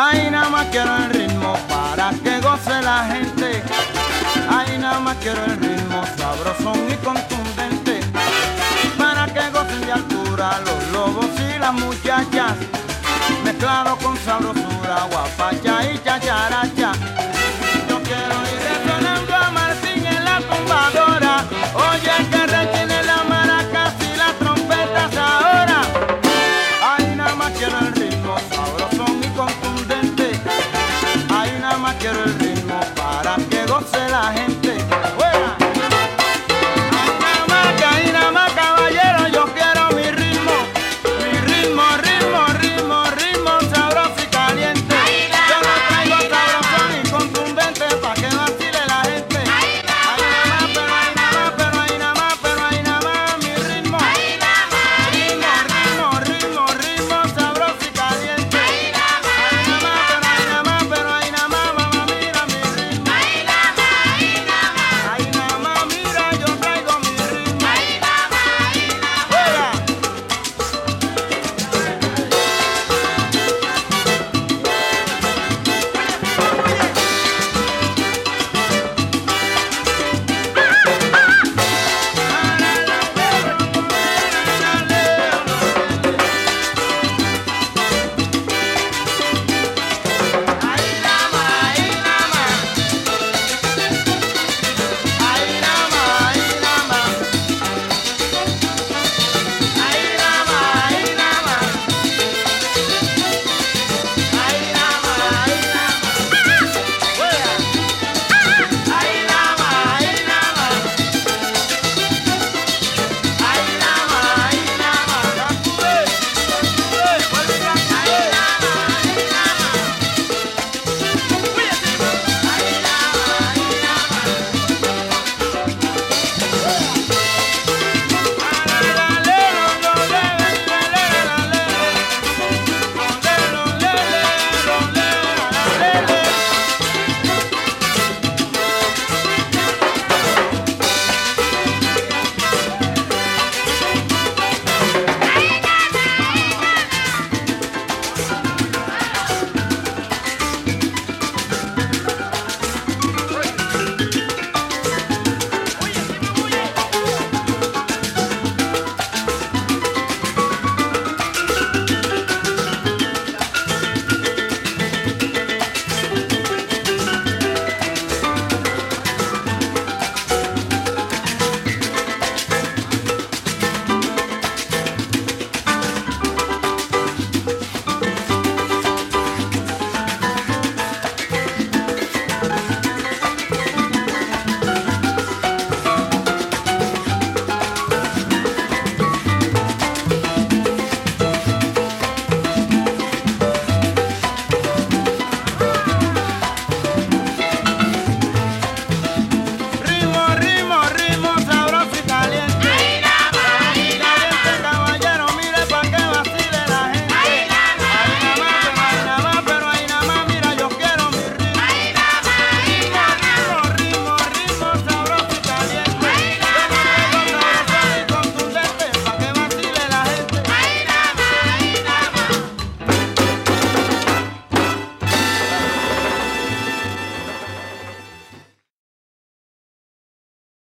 Ahí nada más quiero el ritmo para que goce la gente. Ahí nada más quiero el ritmo sabroso y contundente. Para que gocen de altura los lobos y las muchachas. Mezclado con sabrosura, guapacha y chacharacha. Yo quiero ir resonando a Martín en la tumbadora. Oye, que retiene la maracas y las trompetas ahora. Ahí nada más quiero el ritmo.